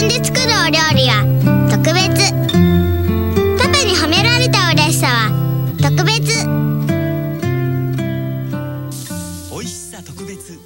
分で作るお料理は特別。パパに褒められた嬉しさは特別。美味しさ特別。